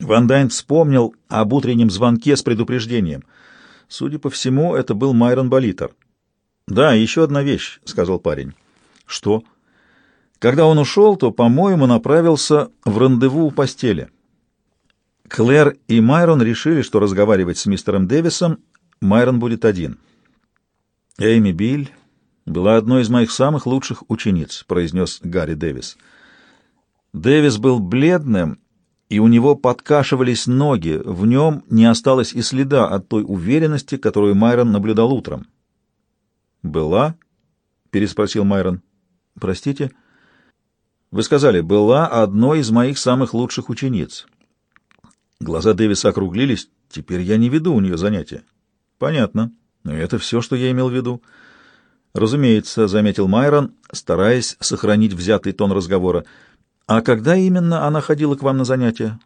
Ван Дайн вспомнил об утреннем звонке с предупреждением. Судя по всему, это был Майрон Болитер. «Да, еще одна вещь», — сказал парень. «Что?» Когда он ушел, то, по-моему, направился в рандеву у постели. Клэр и Майрон решили, что разговаривать с мистером Дэвисом Майрон будет один. «Эйми Биль была одной из моих самых лучших учениц», — произнес Гарри Дэвис. Дэвис был бледным, и у него подкашивались ноги, в нем не осталось и следа от той уверенности, которую Майрон наблюдал утром. «Была?» — переспросил Майрон. «Простите?» «Вы сказали, была одной из моих самых лучших учениц». Глаза Дэвиса округлились. «Теперь я не веду у нее занятия». «Понятно. Но это все, что я имел в виду». «Разумеется», — заметил Майрон, стараясь сохранить взятый тон разговора. «А когда именно она ходила к вам на занятия?»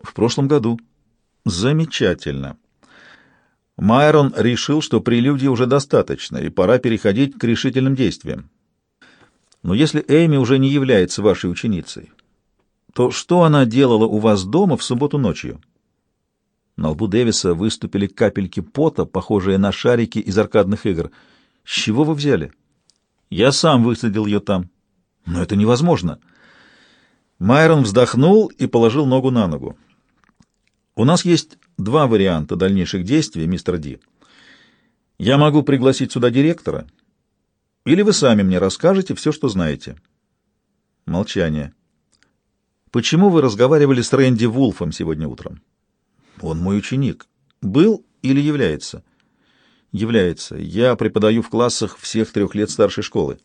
«В прошлом году». «Замечательно». Майрон решил, что прелюдии уже достаточно, и пора переходить к решительным действиям. Но если Эми уже не является вашей ученицей, то что она делала у вас дома в субботу ночью? На лбу Дэвиса выступили капельки пота, похожие на шарики из аркадных игр. С чего вы взяли? Я сам высадил ее там. Но это невозможно. Майрон вздохнул и положил ногу на ногу. У нас есть два варианта дальнейших действий, мистер Ди. Я могу пригласить сюда директора, или вы сами мне расскажете все, что знаете. Молчание. Почему вы разговаривали с Рэнди Вулфом сегодня утром? Он мой ученик. Был или является? Является. Я преподаю в классах всех трех лет старшей школы.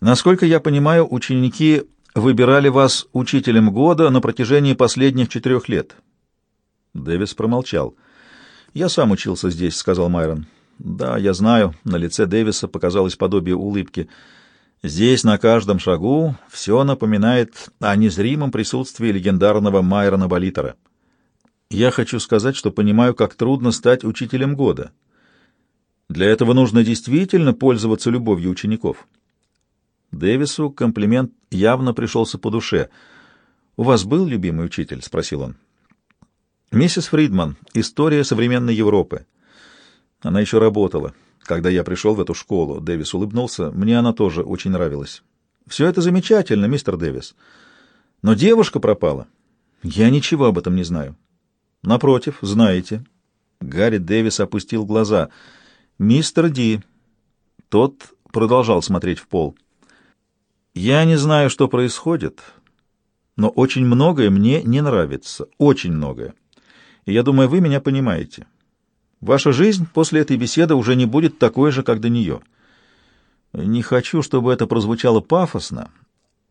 Насколько я понимаю, ученики выбирали вас учителем года на протяжении последних четырех лет. Дэвис промолчал. «Я сам учился здесь», — сказал Майрон. «Да, я знаю». На лице Дэвиса показалось подобие улыбки. «Здесь на каждом шагу все напоминает о незримом присутствии легендарного Майрона Болитера. Я хочу сказать, что понимаю, как трудно стать учителем года. Для этого нужно действительно пользоваться любовью учеников». Дэвису комплимент явно пришелся по душе. «У вас был любимый учитель?» — спросил он. Миссис Фридман. История современной Европы. Она еще работала. Когда я пришел в эту школу, Дэвис улыбнулся. Мне она тоже очень нравилась. Все это замечательно, мистер Дэвис. Но девушка пропала. Я ничего об этом не знаю. Напротив, знаете. Гарри Дэвис опустил глаза. Мистер Ди. Тот продолжал смотреть в пол. Я не знаю, что происходит, но очень многое мне не нравится. Очень многое и я думаю, вы меня понимаете. Ваша жизнь после этой беседы уже не будет такой же, как до нее. Не хочу, чтобы это прозвучало пафосно,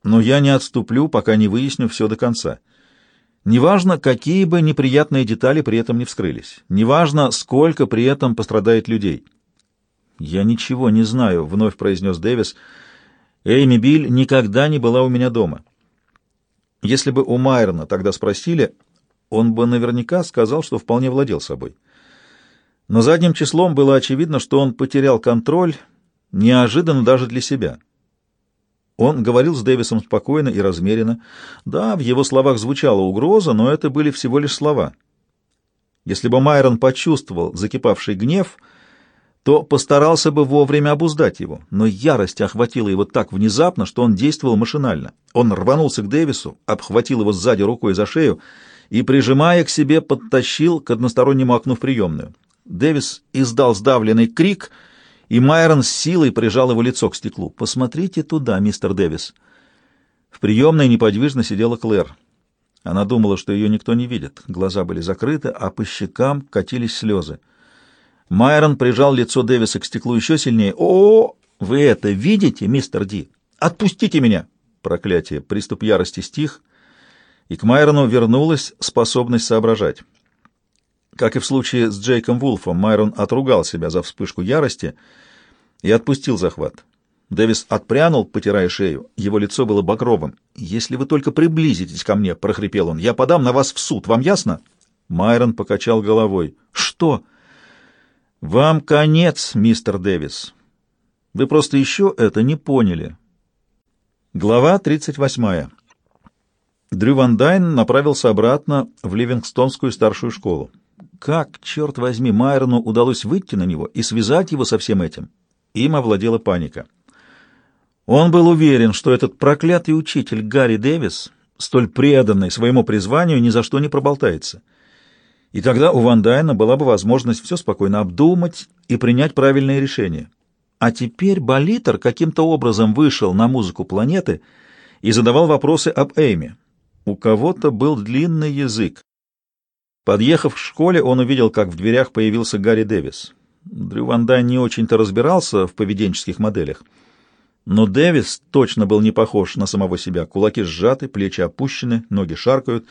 но я не отступлю, пока не выясню все до конца. Неважно, какие бы неприятные детали при этом не вскрылись. Неважно, сколько при этом пострадает людей. «Я ничего не знаю», — вновь произнес Дэвис. «Эйми Биль никогда не была у меня дома». Если бы у Майерна тогда спросили, он бы наверняка сказал, что вполне владел собой. Но задним числом было очевидно, что он потерял контроль, неожиданно даже для себя. Он говорил с Дэвисом спокойно и размеренно. Да, в его словах звучала угроза, но это были всего лишь слова. Если бы Майрон почувствовал закипавший гнев, то постарался бы вовремя обуздать его, но ярость охватила его так внезапно, что он действовал машинально. Он рванулся к Дэвису, обхватил его сзади рукой за шею и, прижимая к себе, подтащил к одностороннему окну в приемную. Дэвис издал сдавленный крик, и Майрон с силой прижал его лицо к стеклу. «Посмотрите туда, мистер Дэвис». В приемной неподвижно сидела Клэр. Она думала, что ее никто не видит. Глаза были закрыты, а по щекам катились слезы. Майрон прижал лицо Дэвиса к стеклу еще сильнее. «О, вы это видите, мистер Ди? Отпустите меня!» Проклятие. Приступ ярости стих — и к Майрону вернулась способность соображать. Как и в случае с Джейком Вулфом, Майрон отругал себя за вспышку ярости и отпустил захват. Дэвис отпрянул, потирая шею. Его лицо было багровым. «Если вы только приблизитесь ко мне», — прохрипел он, — «я подам на вас в суд. Вам ясно?» Майрон покачал головой. «Что?» «Вам конец, мистер Дэвис. Вы просто еще это не поняли». Глава тридцать восьмая. Дрю Ван Дайн направился обратно в Ливингстонскую старшую школу. Как, черт возьми, Майрону удалось выйти на него и связать его со всем этим? Им овладела паника. Он был уверен, что этот проклятый учитель Гарри Дэвис, столь преданный своему призванию, ни за что не проболтается. И тогда у Ван Дайна была бы возможность все спокойно обдумать и принять правильное решение. А теперь Болитер каким-то образом вышел на музыку планеты и задавал вопросы об Эйме. У кого-то был длинный язык. Подъехав к школе, он увидел, как в дверях появился Гарри Дэвис. Дрю Ван Дайн не очень-то разбирался в поведенческих моделях. Но Дэвис точно был не похож на самого себя. Кулаки сжаты, плечи опущены, ноги шаркают.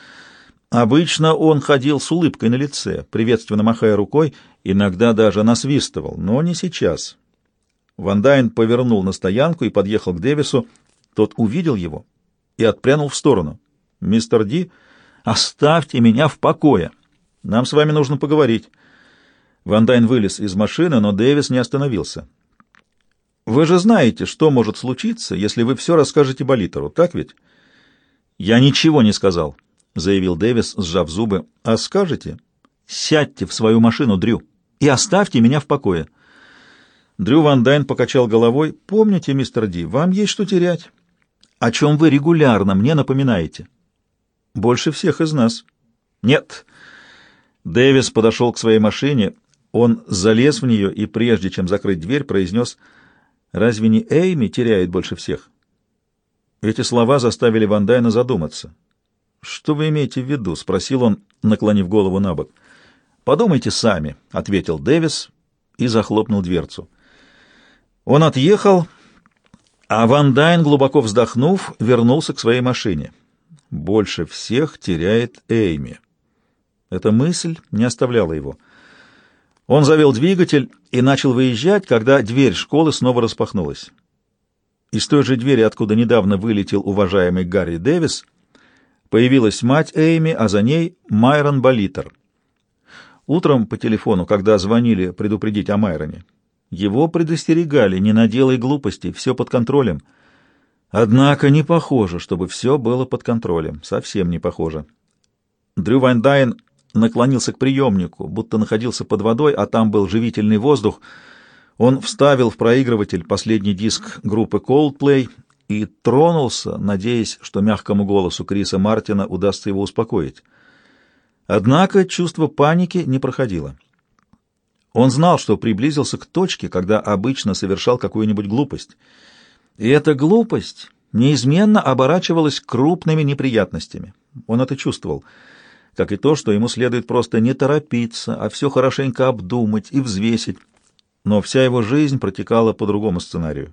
Обычно он ходил с улыбкой на лице, приветственно махая рукой, иногда даже насвистывал, но не сейчас. Ван Дайн повернул на стоянку и подъехал к Дэвису. Тот увидел его и отпрянул в сторону. «Мистер Ди, оставьте меня в покое. Нам с вами нужно поговорить». Ван Дайн вылез из машины, но Дэвис не остановился. «Вы же знаете, что может случиться, если вы все расскажете Болитеру, так ведь?» «Я ничего не сказал», — заявил Дэвис, сжав зубы. «А скажете? Сядьте в свою машину, Дрю, и оставьте меня в покое». Дрю Ван Дайн покачал головой. «Помните, мистер Ди, вам есть что терять. О чем вы регулярно мне напоминаете?» «Больше всех из нас». «Нет». Дэвис подошел к своей машине. Он залез в нее и, прежде чем закрыть дверь, произнес «Разве не Эйми теряет больше всех?» Эти слова заставили Ван Дайна задуматься. «Что вы имеете в виду?» — спросил он, наклонив голову на бок. «Подумайте сами», — ответил Дэвис и захлопнул дверцу. Он отъехал, а Ван Дайн, глубоко вздохнув, вернулся к своей машине. Больше всех теряет Эйми. Эта мысль не оставляла его. Он завел двигатель и начал выезжать, когда дверь школы снова распахнулась. Из той же двери, откуда недавно вылетел уважаемый Гарри Дэвис, появилась мать Эйми, а за ней Майрон Болитер. Утром по телефону, когда звонили предупредить о Майроне, его предостерегали, не наделай глупостей, все под контролем. Однако не похоже, чтобы все было под контролем, совсем не похоже. Дрю Вайндайн наклонился к приемнику, будто находился под водой, а там был живительный воздух. Он вставил в проигрыватель последний диск группы Coldplay и тронулся, надеясь, что мягкому голосу Криса Мартина удастся его успокоить. Однако чувство паники не проходило. Он знал, что приблизился к точке, когда обычно совершал какую-нибудь глупость. И эта глупость неизменно оборачивалась крупными неприятностями. Он это чувствовал, как и то, что ему следует просто не торопиться, а все хорошенько обдумать и взвесить. Но вся его жизнь протекала по другому сценарию.